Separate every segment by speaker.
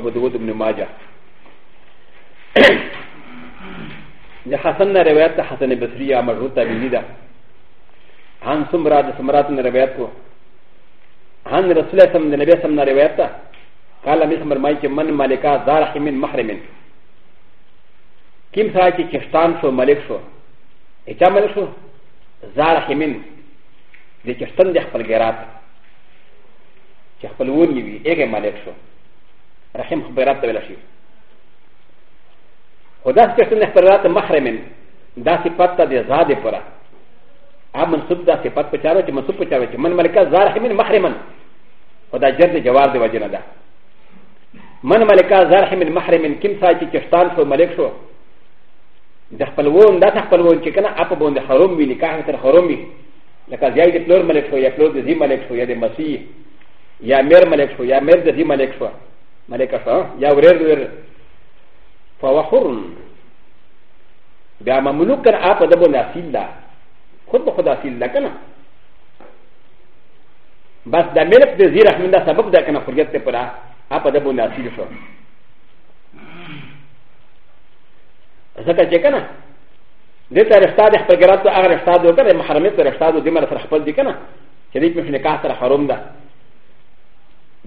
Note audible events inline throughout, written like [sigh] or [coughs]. Speaker 1: ابو داود بن ماجه د حسن نه روایت ته حسن بصری یا مشهور تابعی ده عن سمرا د سمرات نه روایت کو عن رسول الله صلی الله علیه وسلم نه روایت ده قال می سمر مای چې من مالکا زارح من محرم کیم سا چې چشتان شو ملک شو اچا ملک شو زارح من د چشتن د خپل ګرات چې خپل ونیوي هغه ملک شو رحم خبرات ولا شيء وداس كتن خبرات محرم دا صفات دا زاد فرا اب منصوب دا صفات پچارو چې منصوب پچارو چې من ملکا زار حمن محرمن ودا جرد جواب دی وجنه ده من ملکا زار حمن محرمن کم سا چې چشتان شو ملک شو د خپلون دا خپلون چې کنه اپ باندې حرام وی نکاح تر حرام وی لکه زیای د پلور ملک شو یا پلور د زی ملک شو یا د مسیح یا میر ملک شو یا میر د زی ملک شو マレカサヤウレルファワホルンビアマムルカアパダボナフィーダコトコダフィーダカナバスダメルプディラフィンダサブダカナフォゲテプラアパダボナフィーショザカチェカナでたらしたでパグラットアラスタドカレマハメトラスタドディマラファルディカナチェリプシネカサラハロンダ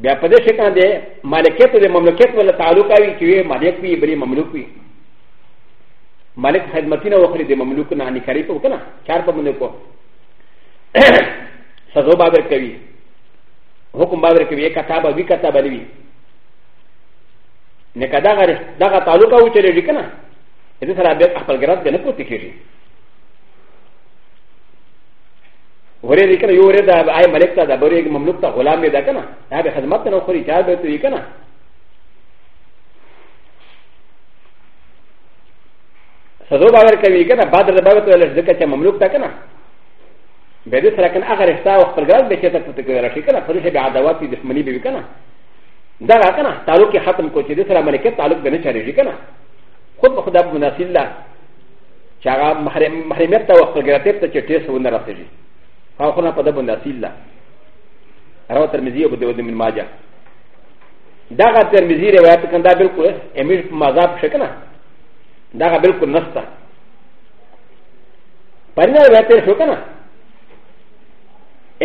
Speaker 1: بیا په دې شکان دی مالکیت د مملکت ولا تعلق وي چې مالک وي بری مملوک وي مالک خدمتونه وکړي د مملوک نه نکري په کنه چار په باندې کو [coughs] سزا بابر کوي حکم بابر کوي کتابه وی کتابه لوي نه کدا غره دغه تعلق او چلے وی کنه دې سره به خپل ګرځ نه پوتې کیږي ورې دې کنه یو ورې دا آی ملک ته دا بری مملوک ته غلام دې دا کنه دا به خدمت نه خوري چا به ته کنه سزو باور کوي کنه بعد د باور ته لږه چې مملوک ته کنه به دې سره کنه هغه رښتا او خپل ګرځ به چې ته ته کوي راشي کنه پرې به عداوت دې دښمنی به کنه دا را کنه تعلق ختم کو چې دې سره ملکیت تعلق به نه چاريږي کنه خود به خدا مناسب لا چې هغه محرمیت ته وخت ګرځي ته چې ټیس ونه راځي او خو نه په دبن اصیل ده راو ترمذی او د من ماجه داغه ترمذی روایت کنده بالکل امیر په مذاب شکنه داغه بالکل نسته پرنه روایت شو کنه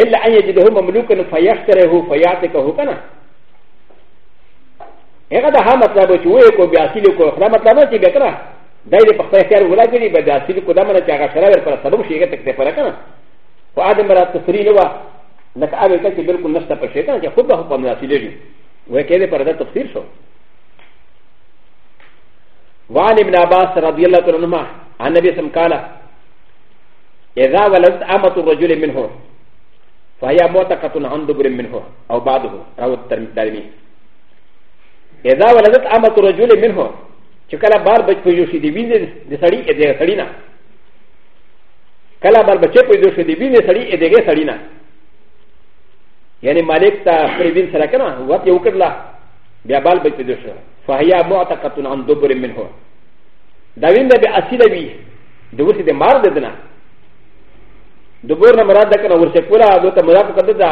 Speaker 1: الا ان يجده مملوكا فيشتره فيعتقه کنه هغه دا مطلب چې وې کو بیا اصیل کو خلا مطلب چې به کړه دای دې په خپل خیال ولا کړي به اصیل کو دا منه چې هغه شرایط پر سبب شي هغه تکته پر کنه و ا د م ر ا ت ف ر ي ن و ا ل ك ا ب ي ك ا ت ي ب ل ك ل نشتا بشيكا ي خ و ب ه ب م ن ا س ي ل ي و ك ي د ي ب ر د ا ت ف س ي ر شو و ع ن ابن عباس رضي الله عنهما عن نبي سم قال إ ذ ا ولدت أ م ة الرجل منه فهي م و ت ق ة عن دبر منه أ و بعده او الدارمي إ ذ ا ولدت أ م ة الرجل منه شكرا باربك في يوشي دي ويزن دي سريع دي سريعنا کله بل بچه پیدا شو دی وینې سړی ا دغه سړی نه یعنی مالک ته پر وین سره کنه وخت یو کړلا بیا بل بچ پیدا شو فهیا معتقد عن دبر منه دا وین به اصله وی دوسه د مار ددنه دبر نه مراد کنه ورسه کولا دو ته مراد کړه دا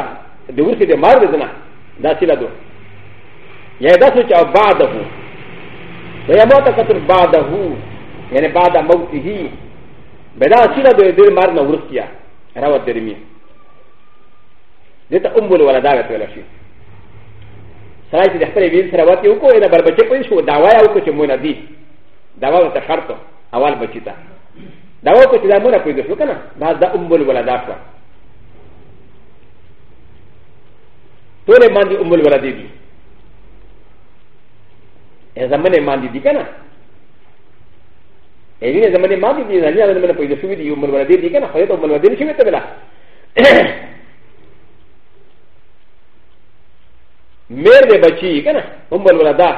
Speaker 1: دوسه د مار ددنه دا اصله دو یا دا سوچ او بعده ویا معتقد بعده یعنی بعد موته بدا سيرا دو دير مارنا ورسيا راوت درمي دتا امول ولا دعوت ولا شيء سلاي چې خپل ویل سره وتی وکړو دا بل بچی پوه شو دا وایو کو چې مونږ دی دا وایو ته شرط اول بچی ته دا وایو کو چې دا مونږ پوه شو کنه دا دا امول ولا دعوت ټول باندې امول ولا دی دی زمونه باندې دی کنه ا ل ي ن ز م ن ي ما ب ي ن ي ز ا ن ي ا من ب ي د س و ي د ي و م ن و د ي ر ي ك ن ا خ ي ط و م ن و د ي ر ش ي و ت ب ل ا مير د بچي ك ن ا هم ب ل و ل د ا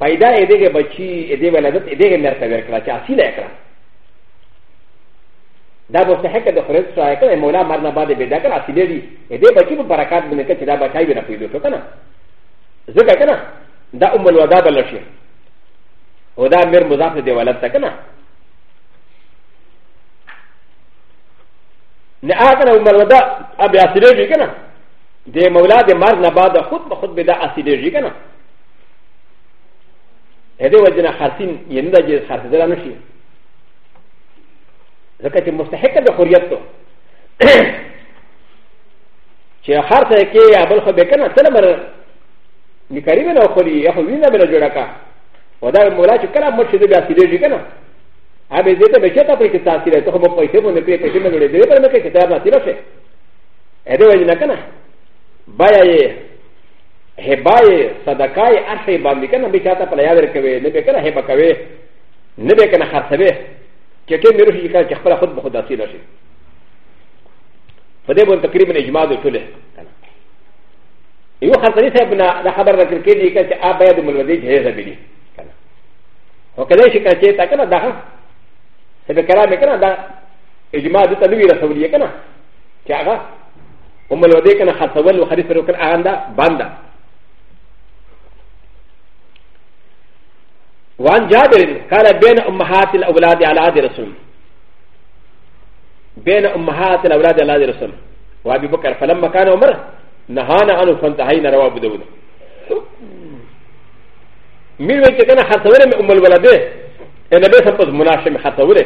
Speaker 1: پايدا ا د ي ك بچي ا د ي ولادت ا د ي ك مير تبير كلا چا سيلا كلا دا مستحق د خريط سرا كلا مولا مرنا بعد بيدا كلا سيلا دي ا د ي بچي ببركات بنكت دا بچاي بنا پيدو كنا زكا كنا دا ام الودا بلشي و دا میر مضاف دی ولد تا کنه نه اگر عمر ودا ابي اسيري کنه د مولا د مرګ نه بعد خود به خود به دا اسيري کنه هدا وجنا خرسين ينده جه خرسه درانه شي ځکه چې مستحق د حریت ته [coughs] چې خرسه کې یا بل خو به کنه تل مر نکریبه نه خوري یا خو وینه به جوړه کا و دا مولا چې کله مړ شي د بیا سیریږي که نه هغه دې ته به چېرته پرې کې تاثیر ته خو به پیسې باندې پرې پیسې باندې دې پر نه کې چې دا به تاثیر شي ا دې وایي نه کنه بایا یې هبای صدقای ارشه باندې کنه به چاته پر یاد ورکوي نه به کنه هبا کوي نه به کنه خرڅوي چې ټیم مې روشي کنه چې خپل خود به خود تاثیر شي په دې باندې تقریبا اجماع د ټوله یو خلک دې صاحب نه خبر راکړي کې چې آ باید ملودي جهیز ابي وكذا شيء كان شيء تكنا ده سبب كلامي كنا ده إجماع ده تنوي رسولية كنا كأغا هم الودي كنا خطوان وخريف روكن أغندا باندا وعن جابر قال بين أمهات الأولاد على عهد رسول بين أمهات الأولاد على عهد رسول وأبي بكر فلما كان عمر نهانا عنه فانتهينا رواه أبو داود ミルウェイティケナハトウレムウムウラデエレベーションパズムナシムハトウレ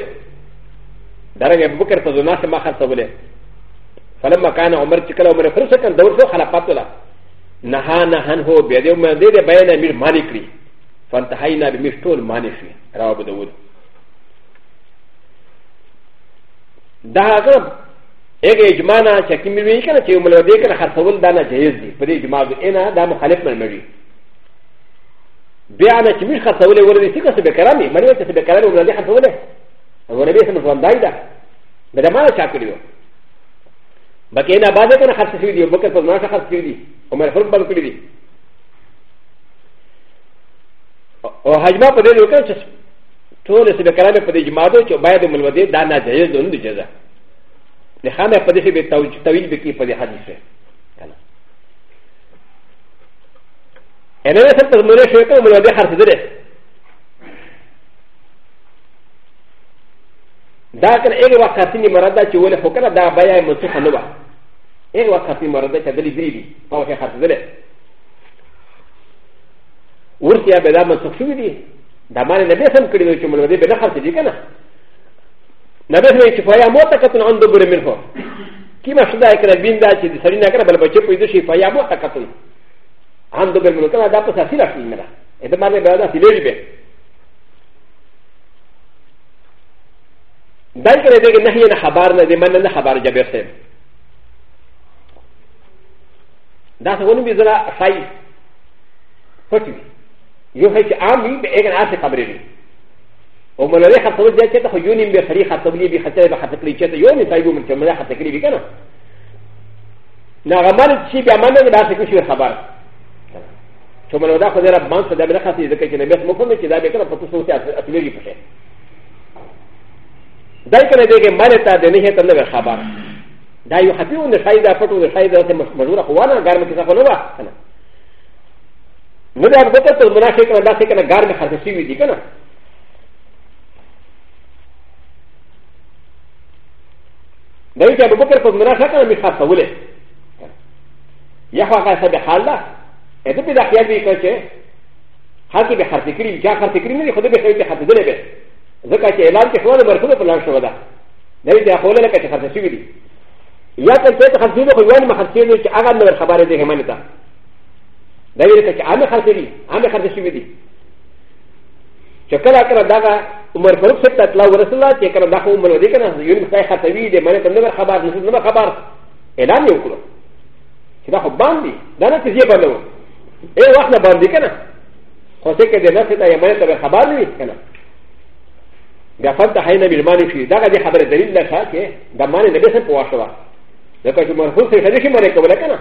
Speaker 1: ダレンブケルパズナシマハトウレファレマカナオマチカラオメフルセカンドウソハラパトラナハナハンホビアデウマデレバイナミルマニクリファンタハイナビミストウマニシラオブドウダハガラエゲジマナチャキミウィケナチウムウラディケナハトウルダナジェイズディプリジマグエナダムハレプメリ بیا نه چې موږ خرڅولې ورته چې څه به کرامې مړ وته به کرامې ورته خرڅولې او نبی سم ژوندای ده به دا ما چا کړیو بکې نه بعد ته خرڅ شوی دی بکر په ما خرڅ کړی دی عمر فاروق باندې کړی دی او حجما په دې وکړ چې ټول څه به کرامې په دې جماعتو چې باید ملودې دا نه جایز نه دی جزا نه خامې په دې به توجیه به کې په دې حدیثه ا ن ا س ت ز م ن ش و ك م ل و د ح ر س د ر ه دا كان ايه وقتين مرادا ت و ل ح ك ر ا دا بايا مسوحه نوى ايه وقتين مرادا ت د ل ي زيدي فهو ح ر س د ر ه ورثي بدا مسوح شويدي دا ما نبي سم كريم ش م ل و د ي بدا ح ر س د ي كنا نبي سم شفايا موتا كتن عندو برمينه كما شدا يكرا بين دا ت د س ر ي ن ا كرا بل بشر ويدشي فايا موتا كتن アンドベルカナダパサシラフィメラ。エデマネバダフィレリベ。ダイカレディナヒエナハバーナディマネナハバージャベルセブ。ダサウンビザラサイ。フォチュウ。ヨヘチアミベエガナセカブリリ。おもれはそうじゃけど、ユニベフリハトリビハテレバハテクリチェット、ユニタイムキャメラハテクリビカナ。ながまるちびあまねがせくしゅうはばら。ثم لو دخل رب بانت دام رخص إذا كان نبيت مفهوم كي دام يكره فتوسوسي أتميري بشه دای کنه دیگه مال تا دنه ته نه خبر دا یو خفي و نه خایدا پټو نه خایدا ته مشوره خو نه ګرم کې څه نه وا کنه نو دا به ته منافق کنه دا څه کنه ګرم خرڅ شي وي دي کنه دا یو چې ابو بکر په منافق کنه می خاصه وله یا هغه څه به حاله ا ذ ا بدا خيال بي كاشه حتى بحرف كريم جا حرف كريم اللي خده بخير تحت دل به ذكا شي اعلان كي خواله برخده فلان شو بدا نبي دا خوله لك شي حرف سيدي يا كان كي تحت دل خوان ما حرفين كي اغا من الخبر دي كمان تا نبي لك شي عام حرف دي عام حرف سيدي شكرا كرا داغا عمر فاروق سبت اطلاع رسول الله كي كرا داخو عمر ودي كنا يونس كاي خطوي دي مانه تنبر خبر نسبه خبر اعلان يوكلو كده خبان دي دا نتيجه بلوه اي وقت ن باندې کنه خو څه کې د نفس ته یمنه ته خبر نه وي کنه بیا فته حین بالمان شي دا غدي خبره دلیل نه ښه کې د معنی نه به څه پوښوا لکه چې مرخص څه دې شي مړ کوله کنه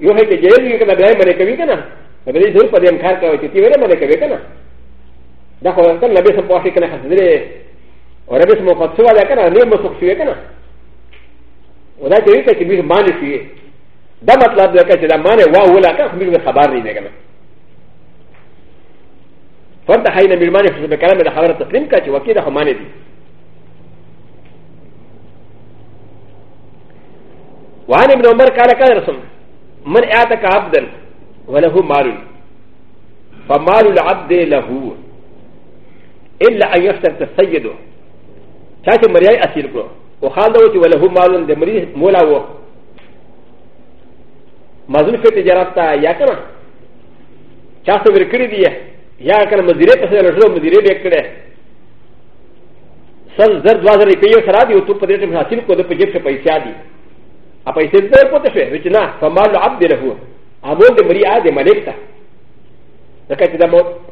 Speaker 1: یو هي کې جېږي کنه بیا مړ کوي کنه نو دې ضرور په دې امکان کوي چې تیوره مړ کوي کنه دا خو څنګه نه به څه پوښي کنه حضرت اور به څه مقصد ولا کنه نه مسخ شي کنه ودا دې کې چې به معنی شي だまただけじゃまねわうらかみるはばりでかな。ファンタハイナミルマネフルベカラメラハラタプリンカチワキラハマネディ。وعن ابن عمر قال قال رسول من اعتك عبدا وله مال فمال العبد له الا ان يشترط السيد شاشه مريعي اسير كرو وخالده وله مال دمري مولا وهو مزل في تجارت يا كما شاف بركري دي يا كان مزيري بس انا شو مزيري بكره سل زر دوازر روپیه سره دی او تو په دې ټیم حاصل کو د په جیب څخه پیسې دي ا پیسې دې پته شي وچ نه فمال عبد له امو د مریا د ملک ته لکه چې د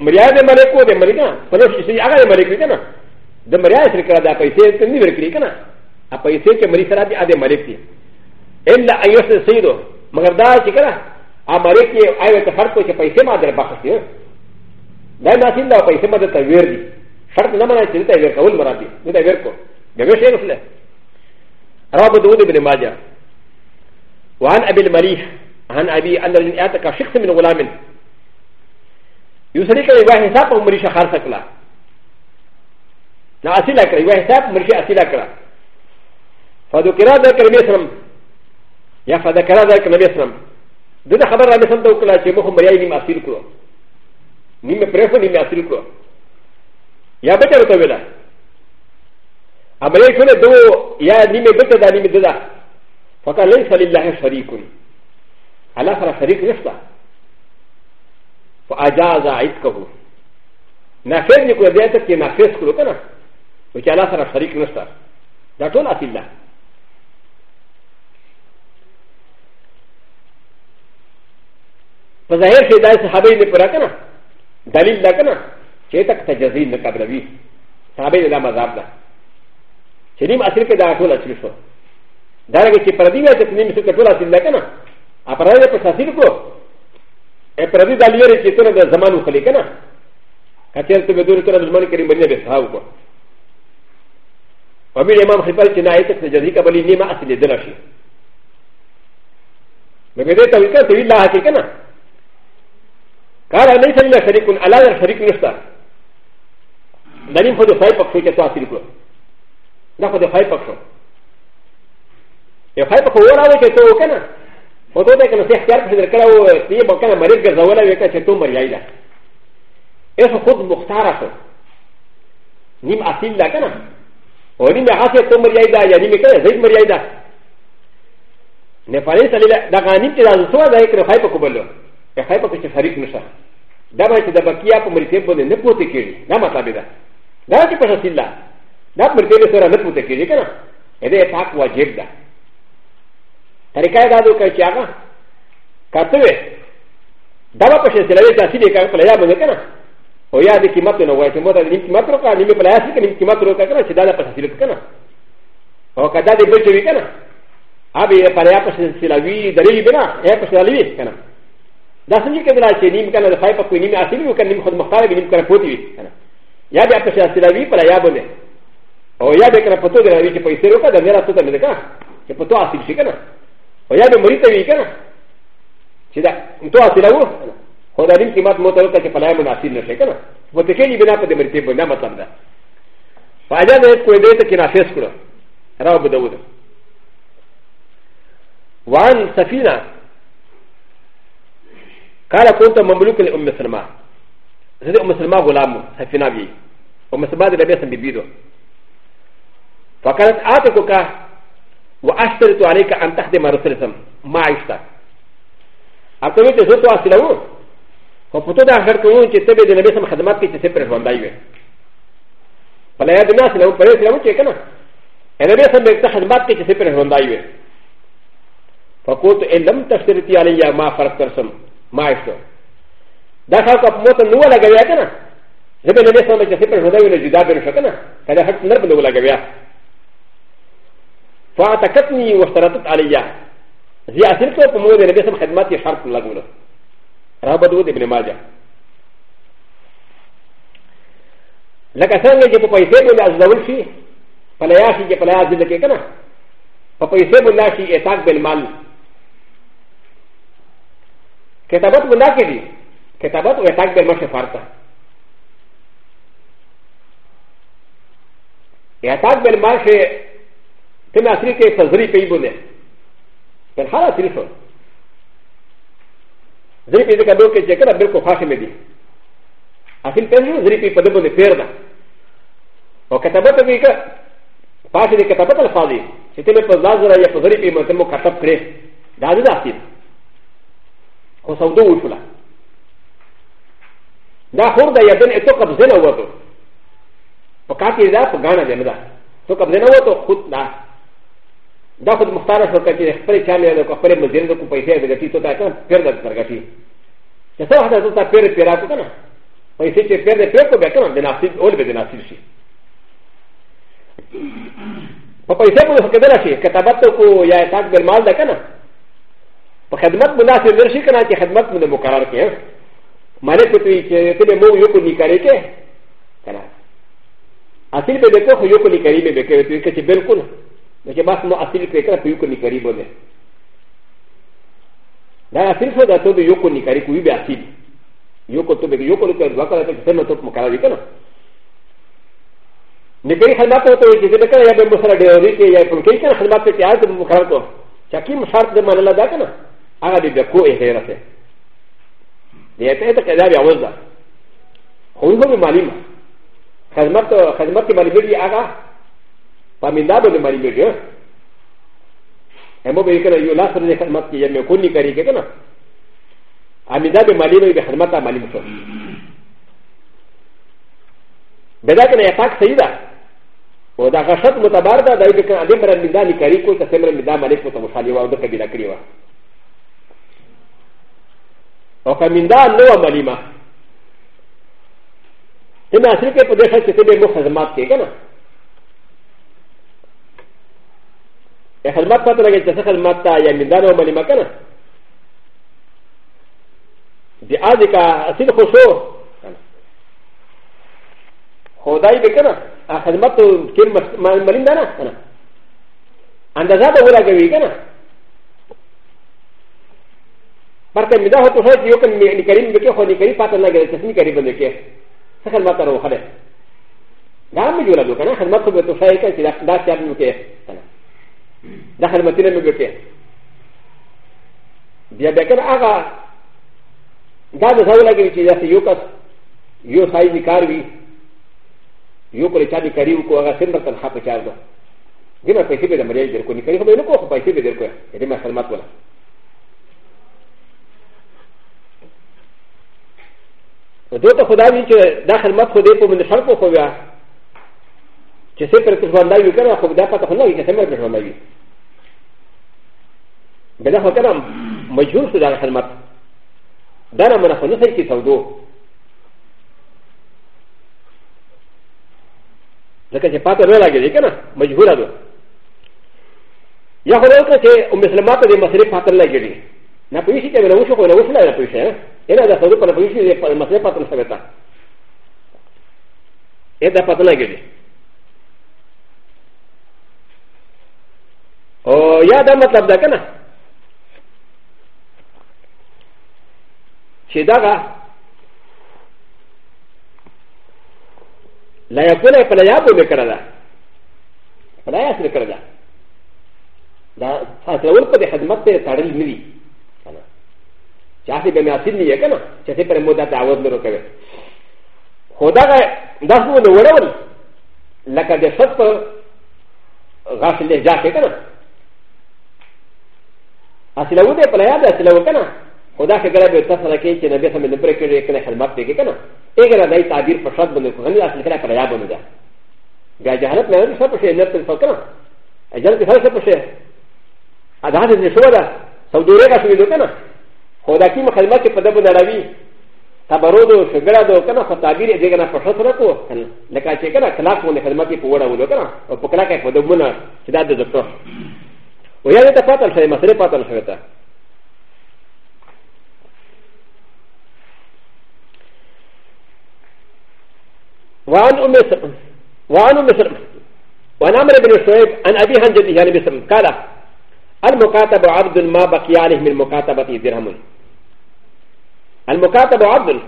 Speaker 1: مریا د ملک کو د ملک نه په لوش شي هغه د ملک نه د مریا سره کړه د پیسې ته نه ورکړي کنه ا پیسې چې مری سره دی ا د ملک دی الا ايوس سيدو مگر دا چې کنه امریک کې آیا ته فرق کوي چې پیسې ما در بخښتي دا نه سین دا پیسې ما درته ویر دي شرط نه منای چې ته ویر کول مراد دي نه ته ویر کو بیا به شي رسله رب داود بن ماجه وعن ابي المليح عن ابي ان الذي اعتق شخص من غلام يسري كلي واحد حساب عمري شخر سكلا نا اصيلا كلي واحد حساب عمري اصيلا كلا فذكر ذلك النبي صلى الله عليه وسلم やファダカラダカナベスナム。でなはだらめさんとクラチェモホマリアにマシルクロ。にめプレフォンにマシルクロ。やべたらとべだ。アメリカでどうやにめべただにめだ。ファカレンサリラヘシャリクン。アラファラシャリクネスタ。ファアジャーザーイツカブ。なフェルニコデータキナフェスクロカナ。ウチアラファラシャリクネスタ。だとなしら。په ظاهر کې دا صحابه نه پوره کنه دلیل ده کنه چې تک تجزی نه قبلوي صحابه دا مذاب ده چې نیم اصل کې دا ټول اصل شو دا رګه چې پردی وایي چې نیم څه ټول اصل ده کنه ا پردی په تفصیل کو ا پردی د لیری چې تر د زمانو خلی کنه کچیر ته بدور تر زمان کې باندې به صاحب کو امیر امام خپل چې نه ایت تجزی قبلی نیمه اصل دلشي مګر دې ته وکړه ته ویلا حقیقت نه からねせんなしゃりくん、あららしゃりくんした。なにほどファイパクションけとあしりくん。なほどファイパクション。ファイパクションはけとおかな。ほとんどけのせいやくしゃりからをえばかなまりがざわらかけとまりあいだ。えそほどもたらそ。にまあしんだかな。おりなはせとまりあいだやにめかぜまりあいだ。ねファレンサリラ、だがにてらずそうだいけのファイパクション。ا ح ي ب ك ش شريك نشا دابا ش د ب ك ي ا ب مريتين بني نبوتي كيري نما تابدا دابا ش ب ش ا س ي ل ا دابا مريتين سورا نبوتي كيري كنا هذا يتاك واجب دا تركا دادو كاشاغا كاتوي دابا ش ا س ي ل ا تاسيدي كان فلايا بني كنا و يا دي كيماتو نو ويتم بوتا دي كيماتو كا نيمي فلايا سيكا نيمي كيماتو كا كنا شدادا ش ا س ي ل ا كنا او كادا دي بيتي كنا ابي فلايا ش ا س ي ل ا وي دليل بنا ايه ش ا س ي ل ا وي كنا ダスミカブラシニムカナファイパクニムアシミムカニムホマカビニムカポティヤビアプシャシラビパラヤボネオヤビカポトグラビキポイセロカダメラトタメデカキポトアシシカナオヤビモリタビカナシダントアシラウホダリンキマトモトロカキパラヤボナシナシカナポテケニビナポデメリティブナマタムダファイヤネスコエデータキナシェスクロラブダウドワンサフィナ قال كنت مملوك لأم سلمى زي أم سلمى غلام سفينة بي أم سلمى دي لبيا سن بيبيدو فقالت آتكك وأشترط عليك أن تخدم رسول الله ما عشت أقولت زوت واسلو فقطو دا آخر كون چه تبه دي لبيا سن خدمات كي تسپر جواندائيوه فلا يد الناس لهم پريس لهم چه كنا لبيا سن بيكتا خدمات كي تسپر جواندائيوه فقلت إن لم تشترطي علي ما فرق ترسم マイション。だから、もっとノーラガヤガナ。でも、ね、そのセプルのディザーベルシャガナ。ただ、ハクナブノーラガヤ。ファータカツニーをしたらとアリヤ。زي اثر تو په مو دې نبی سم خدمت یې شرط لګول را بدو دې ابن ماجه لکه څنګه چې په پیسې باندې ازول شي په لیا شي چې په لیا ځل کې کنه په پیسې باندې شي اتاق بل مال كتابات ملاكي كتابات ويتاك بالمشي فارتا يتاك بالمشي تناسريكي فزري بيبوني فالحالة تريشو زري بيزي كدوكي جاكرا بيركو خاشمي دي اصل تنسو زري بي فدبوني فيرنا وكتابات بيكا فاشي دي كتابات الفاضي ستنسو فزازرا يفزري بي منتمو كتاب كريه ダルダーティブ و س و د و ش و ل ا دا خور دا یدن اتو قبضه نو وطو پا کاتی دا پا گانا دیم دا تو قبضه نو وطو خود دا دا خود مختار شرکا چی خپل چامی دا خپل مزین دا کو پیسے بگتی تو تا کن پیر دا درگتی چه سو حدا تو تا پیر پیرا کو کنا پیسے چی پیر دا پیر کو بکنا دناسیب اول بے دناسیب شی پا پیسے کو دا خکدلا شی کتابت تو کو یا اتاک برمال دا کنا په خدمت مناسب درشي کنه چې خدمت مونږ مقرر کړي معنی څه ته چې ته مو یو کو نکارې کې کنه اصل په دې کې خو یو کو نکارې مې وکړې ته چې بالکل نو چې بس مو اصل په کې یو کو نکارې بوله دا اصل څه ده ته یو کو نکارې کوي به اصل یو کو ته به یو کو نکارې وکړه ته څنګه ته مقرر وکړه نګری خدمت ته چې دې کړه یا به مسره ډېرې کې یا په کې خدمت ته تیار مقرر کو چاکی مشارت دې منل دا کنه アラビアコエヘラセ。で、エタケダビアウンダ。ホンゴミマリマ。カズマト、カズマティマリビリアガ。パミダブルマリビリア。エモビリカユラスネカマティヤメコニカリケケナ。アミダブルマリビリハマタマリムソ。ベダケネアタクセイダ。و دا غشت متبار دا دا یو کې ان دمر من دا لیکري کو ته سمر من دا ملک متمخالي و او د کبیره کړی و او فمن دا نو ملیمه ان اصل کې په دې خاطر چې به مو خدمات کې کنه یا خدمات پته لګي چې څه خدمات ته یا من دا نو ملیمه کنه دی اځه کا اصل خو شو خدای به کنه خدمت کې ملیم دا نه کنه اندازه به ولا کوي کنه パテミダホトヘジヨケミリカリンビケホニカリパタナゲルセミカリブネケセカマタロハレダメジュラドカナハマトベトサイケンダシャミケダハマティレミケディアベケアガダメザウラギチダシヨカヨサイミカリヨコリチャミカリウコアガセンバタンハプチャードディマペシベダマレジェルコニカリホベルコフパイシベルコエディマサマトラ دو ته خدا وی چې دا خدمت خو دې په من خلقو خو بیا چې څه پر تخواندا یو کړه خو دا پته خو نه وي چې څنګه پر تخواندا وي بلا خو کړه مجهول شو دا خدمت دا نه مونږ خو نه صحیح کې سودو ځکه چې پاته نه لګېږي کنه مجهوره ده یا خو دا چې مسلمانانو دې مسلې پاته لګېږي なぷいしきゃなうしょこなうしななぷいしゃ。えらださるかなぷいしでパマセパトンされた。えだパトナギリ。おやだまただかな。しだが。لا يكون فلا يابو بكردا فلا يسرق كردا لا تسلول قد حدمت تارل ملي ャーシーベメアシミヤカナ、チェセペモダダワンドロケベ。ホダガダフォードウォレウォン、ラカデフォト、ガシレジャーケカナ。アシラウデプラヤダシラウカナ、ホダケガベタサラケチェナベサメのプレクリエケネハマテケケナ、エガラダイタビルファシャブのコハニアシケナカラヤブンダ。ガジャーラメアシャプシェネプルファカナ、アジャーラシャプシェアダハディシュワダ、サウドレガシュウドケナ。و د کیم خدمت په دبو نړوي تبرودو شګړه دو کنه خو تعبیر دې کنه په شتره کو لکه چې کنه کلاک مونږ خدمت په وړه ولو کنه او په کلاک په دبو نه چې دا د دکتور و یا دې ته پاتل شوی مسله پاتل شوی ته وعن ام سلمة وعن ام سلمة وعن عمر بن شعيب عن ابي هنجد يعني بسلم قال المكاتب عبد ما بقي عليه من مكاتبه درهم المكاتب عبد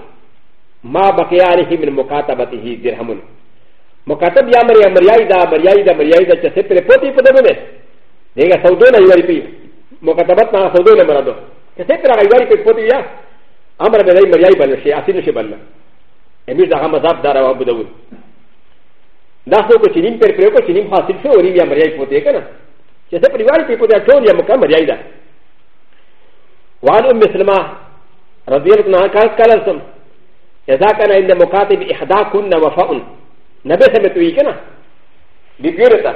Speaker 1: ما بقي عليه من مكاتبته درهم مكاتب يا مريا مريا دا مريا دا مريا دا چسه پر پوتي پدونه دغه سودونه یوری پی مكاتبت ما سودونه مرادو چسه پر یوری پی پوتي یا امر به مريا بل شي اصل شي بل امیر دا مذاب دار او ابو داود دا خو کو چنیم پر پر کو چنیم حاصل شو وریم یا مريا پوتي کنه چسه پر یوری پی پوتي ټول یا مکه مريا دا وعن ام سلمہ رضي الله عنه قال كالسم اذا كان عند مكاتب احدى كنا وفاء نبي سمتوي كنا ببيرتا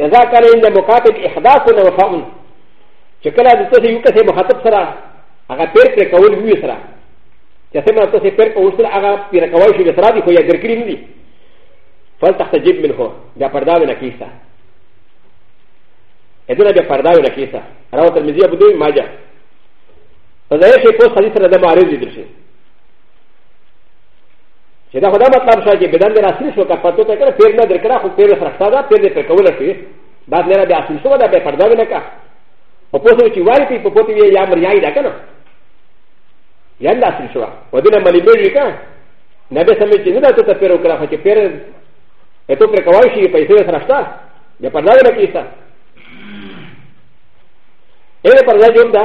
Speaker 1: اذا كان عند مكاتب احدى كنا وفاء شكلا دتسي يكسي مخاطب سرا اغا پیر پر کول وی سرا چې سمه تاسو پیر کول سرا اغا پیر کول شي سرا دی خو یا ګرکریم دی فلتحتجب منه دا پردا نه کیسه ادنا بیا پردا نه کیسه راو ترمذی ابو دوی ماجه ا ل ا ي ش ي قوس حديث ر د م ع ر ض ي درشي ش د ا خدا مطلب شا جي بدن در اصلي شو كفتو تكرا پير نا در کرا خود پير سرختا دا پير در پرکولا شوي بعد لنا بي اصلي شو دا بي پردا بنا کا و پوسو چي واري تي پوپوتي وي يا مريائي دا کنا يان دا اصلي شو و دنا ملي بيجي کا نبي سمي چي ندا تو تا پيرو کرا خچه پير اتو پرکوال شي پيسو سرختا يا پردا بنا کيسا ايه پردا جوم دا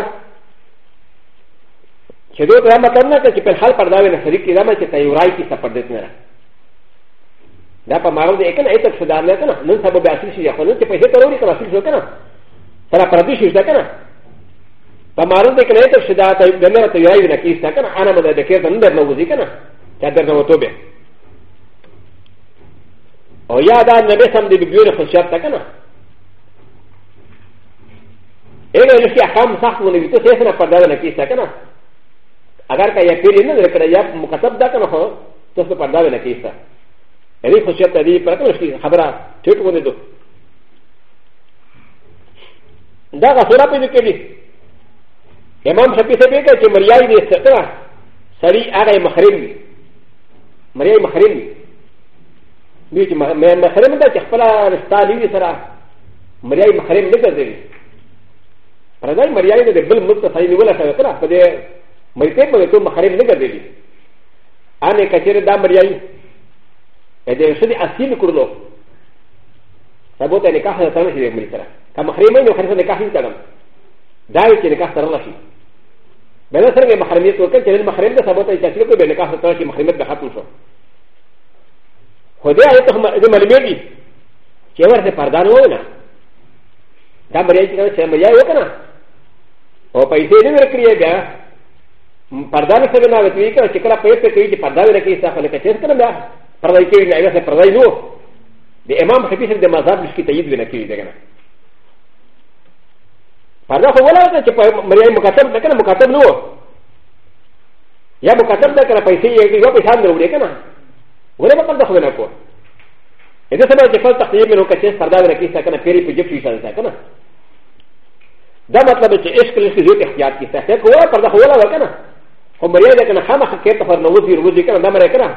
Speaker 1: ا ل ا م ا ت ن ا ك ي ب ا ل ح ا ل ق ر د ا و ي ن ا سريك ا ل ا م ا ك ي ت ا ي و ر ا ي ك ي س ا ب ر د ت ن ا ل ا ب ا م ا ر و د ي ك ن ا ايتك سدار ل ك ن ا نن سبب ا س ي ش ي ا خ و ن ن ت ب ي ه ت ر و ر ي ك ن ا س ي ش و ك ن ا ترى قرديش ي ش د ك ن ا ب ا م ا ر و د ي ك ن ا ايتك سدار ل ك ن ا ت ي و ر ا ي ن ا ك ي س ا ك ن ا انا مدى ذكرت ان در نوزي ك ن ا تدر نوتوبه او يا دا نبي سمدي ببيور خشيات ت ك ن ا ايه يشي احكام صح من يتسيسنا قرداوي ن ا ك ي س ا ك ن ا اگر که یا پیری نه درکړه یا مکتب دا کنه خو تاسو په دا نه کیسه دې خصوصیت دې پر کوم شي خبره ټیټ ونه دو دا غسرہ په دې کې دي امام شفیع صاحب کې چې مریای دې ستره سړی هغه محرم دی مریای محرم دی دوی چې محرم دا چې خپل رشتہ لوي سره مریای محرم نه ګرځي پردای مریای دې بل ملک ته ځای نیول شوی کنه په دې مريتين مريتين محرم نجدلي انا كثير دا مريعي اذا يشد اسيل كرلو سبوت نكاح هذا تمشي في مريتين كمحرمين وخلف نكاح يتلم داوي نكاح ترى الله شيء بدا سرنگ محرمیت وکړ چې محرم ده سبوت یې چې کوي نکاح سره چې محرمیت به ختم شو خو دې آیت هم دې معلومې دي چې ورته پردان وای نه دا بریا چې مریا وکړه او پیسې دې ورکړي بیا パダメセブナーキーカー、チカラペペキー、パダメキー、サファレカチェスカラダ、パダイキー、ナイス、パダイノ。で、エマン、ヘビセデマザブスキー、イズナキー、デガナ。パダフォーラー、チパマリアムカタム、デカナムカタムノ。ヤムカタムデカラパイセイ、ヨピサンドウデカナ。ウレバカタフォーナコ。エデセバジファルタフィーメロカチェス、パダメキー、サカナペリプジプシー、サカナ。ダマタベチエスクリスキー、ヨキヤキー、サカナ。و م ر ي ا د ك ن خ ا م خ ك ي ت ف ر ن و ز ي ر و ز ي ك ن د م ر ي ك ن ا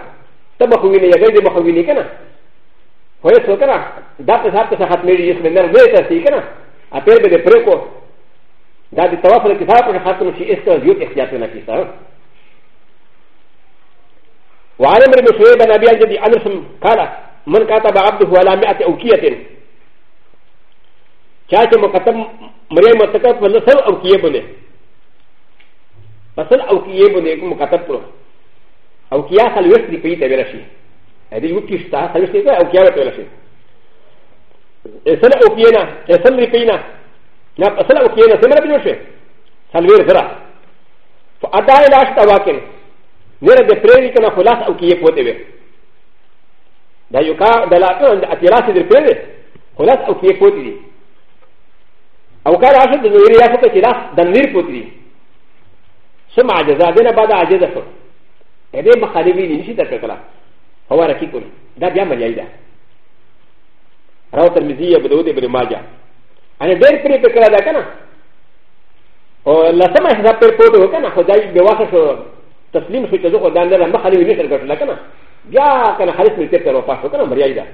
Speaker 1: ت ب خ و ي ن ي ج د ب خ و ي ن ي ك ن ا و ي س و ك ن ا د ا ت س ا ب ت س ح ت م ي ر ي س م ن ر و ي ت س ي ك ن ا أ ت ي ر ب د ب ر ك و د ا د ت و ا ف ر ك ت ا ب ر ح ت م ش ي س ت ر ز ي و ت إ خ ت ي ا ت ن ا ك ي س ا و ع ن م ر ب س و ي ب ن ا ب ي ا ل ج د ي أ ن ر س م قال من كتب عبده على م ا ئ ة أ و ك ي ة شاشه مكتب مريم متكتب لسل أ و ك ي ة بني パスアウキエブネコムカタプロアウキアサルウスリピーテベラシアディウキスタサルスリピーアウキアベラシエサルウキエナエサルリピーナナパスアウキエナセマラビロシサルウェルザラファアダイラシタワケンネラデプレリカナフォラスアウキエポテベダヨカダラカンアティラシデプレリフォラスアウキエポティアウカラシデノリアフォティラスダンリポティ سم عجزا دينا بعد عجزا شو هذه مخالفين نشي تككلا هو ركيكم ده بيعمل يجدا رواه الترمذي ابو داود ابن ماجه انا دير بري بكلا ده كنا او لسما حساب پر پوتو كنا خدای بواخه شو تسلیم شو چې زه خدای نه مخالفين نشي تککلا كنا بیا كنا خالص ملته تر وفات شو كنا مریا يجدا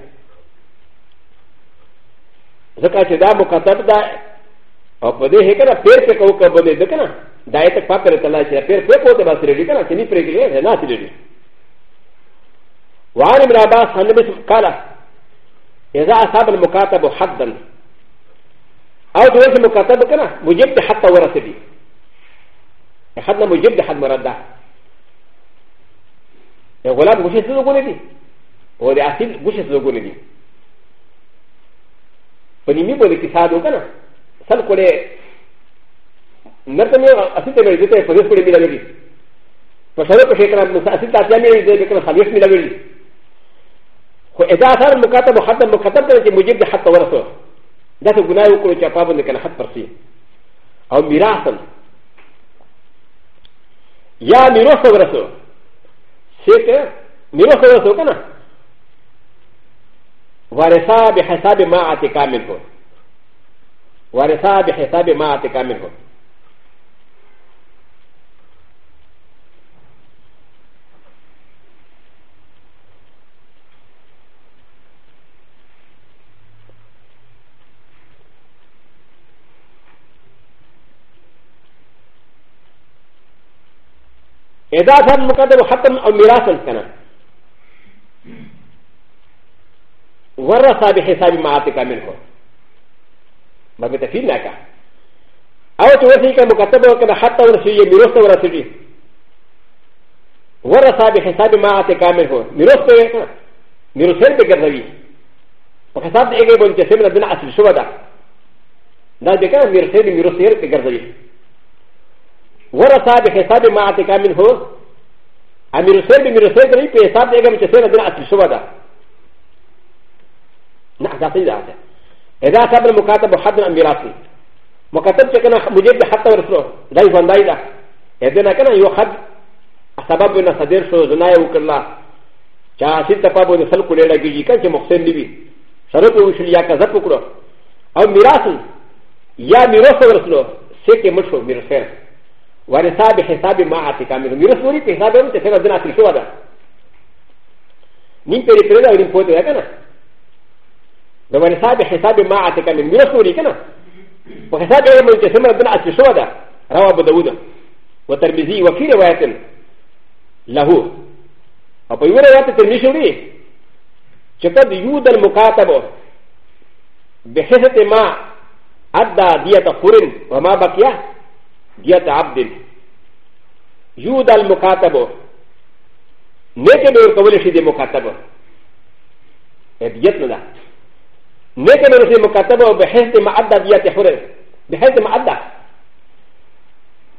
Speaker 1: ځکه چې دا مکتب ده او په دې هکره پیر په کوو کبه دې ده کنه ダイエットパクレタラシアペペコテバスレディカラキニプレギュラーナティリリワニブラバスハンディスカラエザーサブルモカタボハッダンアウトウェイモカタボカナムジェプテハタワラセビエハダムジェプテハマラダエゴラムシェスドゴネディオレアシルグシェスドゴネディパニミボディキサドカナサルコレなぜなら、あせてみると、ポリスプリミラビリ。パシャロプシェクラム、あせたやみりで、ビクラハミスミラビリ。こえださん、もかたもはたもかたたて、もじではたわらそう。だと、ぐなうこちゃぱぶんでかなはたし。あみらさん。やみろさわらそう。せて、みろさわらそうかな。われさびはさびまあてかみんほ。われさびはさびまあてかみんほ。ا د ا ث ا ت مقدم ختم او ميراث كنا ورثا بحساب معاتك منه ما بتفينك او توسيك مكتب وكذا حتى ورثي ميراث ورثي ورثا بحساب معاتك منه ميراث ميراث بكذبي وحساب اجيب انت سمنا بنا اصل شبدا لا بكذا ميراث ميراث بكذبي ورثه بحساب ما اعتقى منه امير سيد امير سيد لي بحساب ديغم تسير دين اصل شو هذا نحن سيدا هذا اذا صاب المكاتب حد الميراثي مكاتب كان مجيب حتى ورثه لا يفهم دايدا اذا كان يوحد سبب ن صدر شو زنا وكلا چا سيد تفابو نسل كل لا جي كان مخسن دي شرط وشل يا كذا بكره او ميراث يا ميراث ورثه سيكي مشو ميراث ورثا بحساب ما عتك منهم يرسولي بحسابهم تسير دنا في شو هذا نيم بري بري ورين فوتو يا كنا ورثا بحساب ما عتك منهم يرسولي كنا وحساب يوم تسير دنا في شو هذا روى ابو داود وترمذي وفي رواية له وفي رواية ترمذي شكد يود المكاتب بحسب ما أدى دية خرن وما بقيه ديت عبد يود المكاتب نكب يركبول شيء دي مكاتب ديتنا ده نكب يركبول مكاتب بحيث ما أدى ديت حرر بحيث ما أدى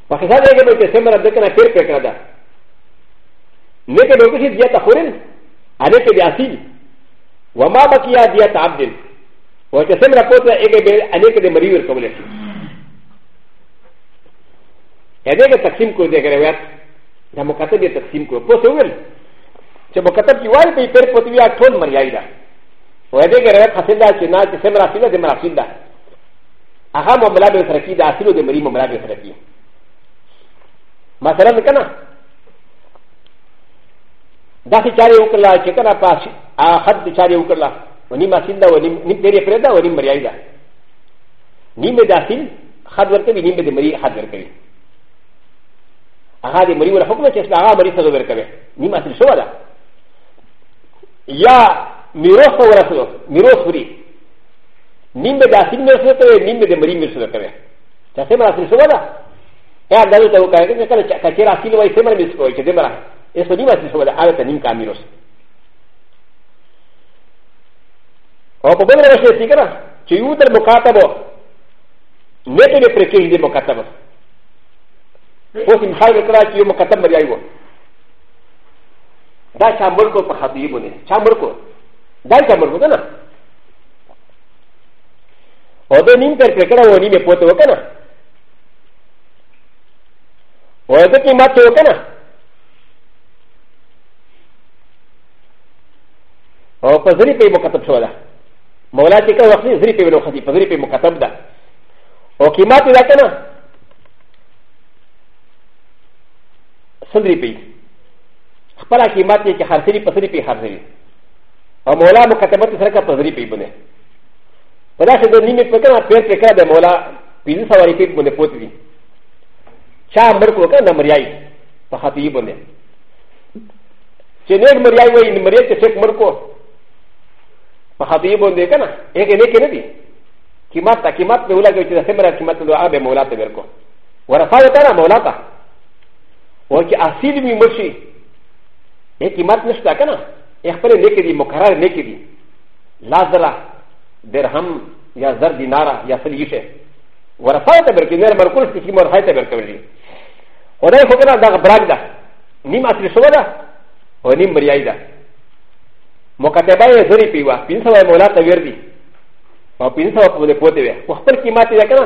Speaker 1: وكذا يجب أن تسمى ربك أنا فير فكرة ده نكب يركبول شيء ديت حرر عليك بأسيل وما بقي ديت عبد وكذا يجب أن تسمى ربك أنا فير فكرة ده نكب يركبول شيء ا د ه ک تقسیم کو د ه روایت د مکتب تقسیم کو په څه ویل چې مکتب کې وایي په پیر پوتوی ټول مریای ده و ا د ه ک روایت حاصل ده چې نه چې سم راسینه د مراسین ده هغه معاملہ به سره کې د اصلو د مری معاملہ به سره کې مثلا کنه دا چې چاري وکړه چې کنه پاس احد چاري وکړه ونی ماسین ده ونی نیم پیری پردا ونی مریای ده نیم داسین خد ورکوي نیم د مری خد ورکوي هغه د مری ور حکم چې هغه مری څه ور کوي نیمه تل شو ده یا میروس ته ورسلو میروس وری نیم به داسین میرسلو ته نیم به د مری میرسلو کوي چې څه مرا تل شو ده یا دا ته وکړي چې کله چې کچې راسیل وای څه مر میرسلو چې دې مرا ایسو نیمه تل شو ده هغه ته نیم کا میروس او په بل ډول شي چې کنه چې یو تر مخاطب نه ته پرې کېږي مخاطب اوس هم خیر کړه چې یو مکتب بریای وو دا چامبر کو په خطیبونه چامبر کو دا چامبر کو کنه او د نیم پر کړه و نیم پوت وکنه او د کی مات وکنه او په ذری په مکتب شو ده مولا چې کله وخت ذری په لوختی په ذری په مکتب ده او قیمت دا کنه سندري پي خپل قیمت یې چې خرڅري پسري پي خرڅري او مولا مکتبت سره کا پسري پي بنه په داسې د نیمه په کنه پیر کې کړه د مولا پینځه سوه روپۍ باندې پوت دي چا مړ کړو کنه مریای په خطي باندې چې نیک مریای وایي مریای چې څوک مړ کړو په خطي باندې کنه یک نه کې نه دي قیمت تا قیمت په ولا کې چې د سمره قیمت له هغه مولا ته ورکو ورفاو ته مولا ته و ك أ س ي ل بي مرشي يكي مات نشتا كنا يخبر نكدي مقرر نكدي لا زرع درهم يا زر دينارا يا سليشه ورفعت بركي نار مركول في مرحله بركي ولكن هذا هو براك ده نيم اصل سودا ونيم مريايدا مكتبه زري بيوا بنسى مولا تغير دي وبنسى قوه قوه وخبر كي ماتي كنا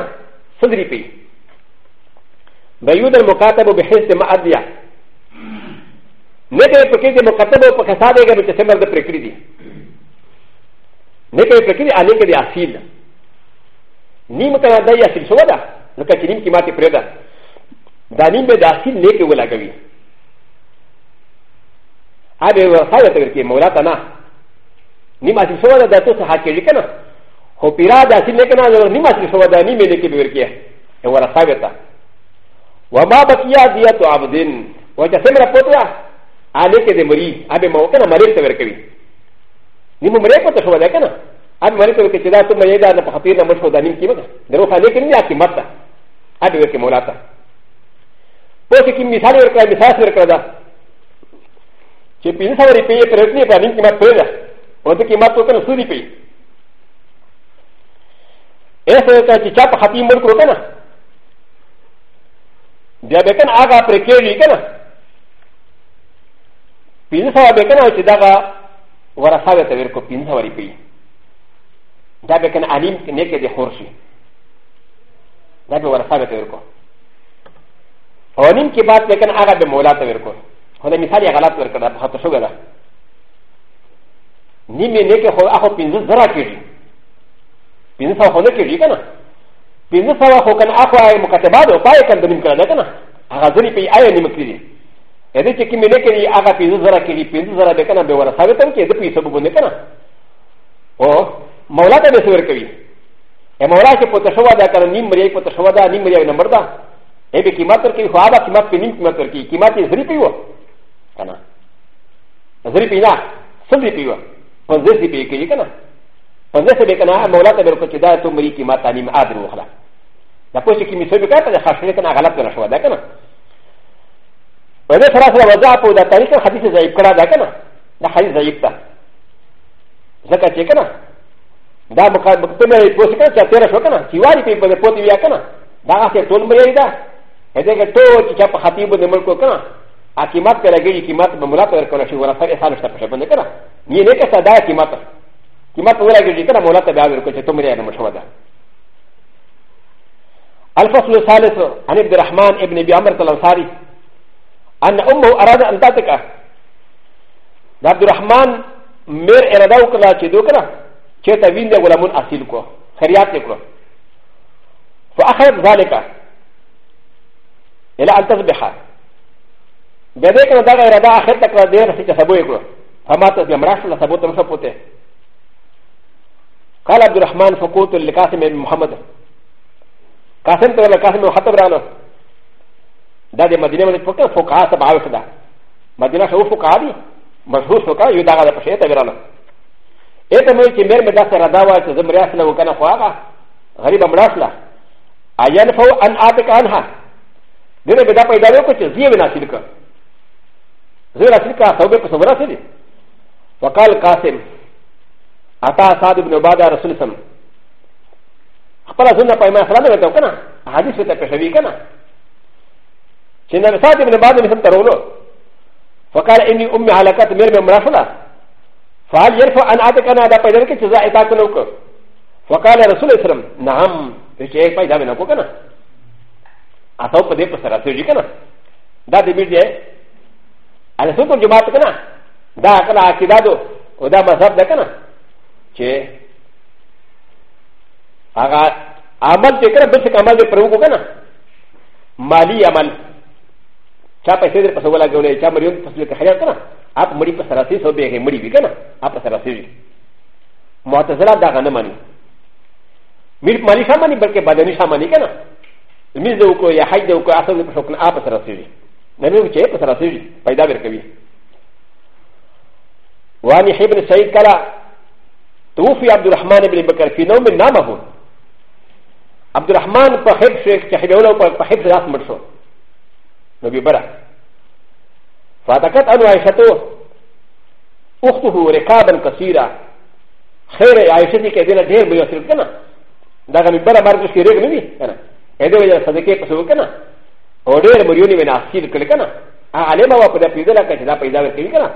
Speaker 1: صدري بيه بيود المكاتب بحيث ما أديا نكي فكيد مكاتب وفكسادة كما تسمر ده بركريدي نكي فكيد عليك دي أصيل نيم كما ده يأصيل سوى ده لكا كنيم كما تبريده ده نيم ده أصيل نكي ولا قوي هذا هو صالة تغير كي مولاتنا نيم أصيل سوى ده ده تسحى كيجي كنا هو پيرا ده أصيل نكنا نيم أصيل سوى ده نيم نكي بغير كيه هو رصابتا وما بقي دية عبد وجسم رفوتها عليك د مري ابي موكنا مريض تبركبي نمو مريض كنت شو ذاك انا ابي مريض تبركبي كذا ثم يدا انا بخطيرنا مش هو دانين كيما دروخ عليك اني اكي مرتا ابي وركي مولاتا پوچھ کی مثال ورکا مثال ورکا دا چې پینځه سوه روپۍ پرېږدي په نیم قیمت پرېږده او د قیمت تو کنه سودی پی ایسا چې چا په خطي مړ کړو که نه بیا به کنه هغه پرې کېږي کنه پینځه سوه به کنه چې دغه ورثه به تغیر کو پینځه سوه روپۍ دا به کنه علیم نیکې د خور شي دا به ورثه به تغیر کو او نیم کې بعد به کنه هغه به مولا تغیر کو خو د مثال یې غلط ورکړه په خاطر شوګه ده نیم یې نیکې خو هغه پینځه زره کېږي پینځه سوه خو نه کېږي که نه ن س و ا خ و ك ن أ خ و ا ي مكتبات و فاي كان دنيم كلا نكنا أغازري في آية نمكري إذا كي ملكي أغا في زرع كي في زرع بكنا بورا سابتا كي إذا في سبب نكنا أو مولاتا بسور كبي إيه مولاتا كي بتشوى دا كان نيم مريا بتشوى دا نيم مريا نمبر دا إيه بكيمات تركي خوادا كيمات في نيم كيمات تركي كيمات زري بيوا كنا زري بينا سبري بيوا فنزري بيكي كنا فنزري بكنا مولاتا بكتشوى دا تمري كيمات نيم آدر وخلا だポシキミセビカタでハシレカナガラプナシュワダカナ。ウェルサラサワザポダタリカハディスザイクラダカナ。ダハリザイクタ。ザカチェカナ。ダムカムトメリポシカチャテラシュワカナ。キワリピブレポティビアカナ。ダハセトンベリダ。エデゲトウチャパハティブネムルコカナ。アキマテラゲリキマテムラトルコナシュワラサリサルシャプシャブネカナ。ニネカサダキマテ。キマテラゲリカナモラタダルコチェトメリアナムシュワダ。الفصل الثالث عن عبد الرحمن ابن ابي عمرو الانصاري ان امه اراد ان تاتك عبد الرحمن مير ارادا وكلا تشدوكرا تشتا وين دي غلامون اصيلكو خريات نكرو فاخذ ذلك الى ان تصبح بذلك ندى ارادا اخر تكرا دير في تسابوكو فما تصبح راشل سابوتم سابوتي قال عبد الرحمن فقوت لكاسم بن محمد قاسم ت و ل ا قاسم وخطب رانا دا د مدينه من فوق فوقا سبعه وكذا مدينه شو فوقا دي مشهور فوقا يدعى على فشيتا برانا ايه تموي كمير مدى سرداوى تزمرياسنا وكان خواغا غريب مراسلا ايان فو ان اتك عنها دينا بدا پیدا وکړه چې زیه وناسیل کړه زیه وناسیل کړه توبه په صبر سره وقال قاسم اتا صاد بن عباده رسول الله خپل سنة پایما خلاصه وته کنه حدیث ته پېښوي کنه چې نه سات ابن بعد مثل ترولو فقال اني امي هلاکت مېر مې مرافله فهل يرفع ان اتك انا دا پیدا کې جزاء اطاعت نه وکړه فقال رسول الله سلام نعم چې یې پیدا نه وکړه کنه اته په دې پر سره سوي کنه دا دې دې علي سو په جماعت کنه دا کله عقیدادو او دا مذهب ده کنه چې هغه عمل چې کړه بل څه عمل دې پر وکړو کنه مالی عمل چا پیسې در پسې ولا غولې چا مریون پسې کې خیال کنه اپ مړي په سراسي سو به مړي وی کنه اپ سراسي وی معتزله دا غنه مانی میر مالی شامانی بلکې بدني شامانی کنه میز دو کو یا حج دو کو اصل په شکل اپ سراسي وی نه مې چې په سراسي وی پیدا ورکوي وانی ابن سعید کلا توفي عبد الرحمن بن بکر في نوم نامه عبد الرحمن په حب شیخ چې حبیونه په حب لاس مړ شو نو بي بره فاتکت انو عائشته اخته رکابا کثیره خیر عائشه دې کې دې نه ډېر به یوسل کنه دا غمی بره مرګ شي رګ نه دي کنه اې دې وجه صدقه په سو کنه او ډېر مریونی ونه اصیل کړ کنه هغه علما وا په دې پیدا کړه دا پیدا ورکړي کنه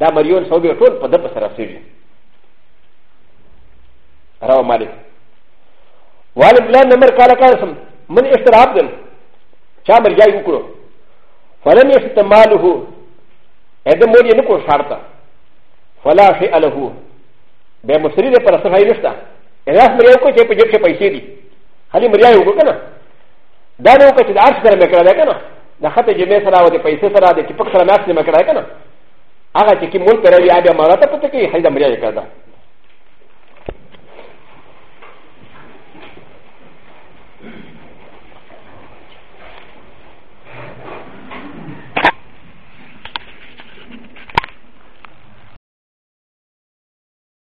Speaker 1: دا مریون سو به ټول په دې سره سيږي راو مالک ولم لا نمر قال قاسم من اشتراب دم شامر جاي وكرو فلم يشتماله هذا مولي نكو شارطا فلا شيء له بمشتري ده پر صحیح نشتا راس مریا کو چې په جیب کې پیسې دي خالي مریا یو کنه دا نو کو چې د عرش سره مکړه ده کنه د خطه جمع سره او د پیسې سره د ټپک سره ماس نه مکړه کنه هغه چې کی مول پر لري هغه مراته پته کې خالي مریا یې کړه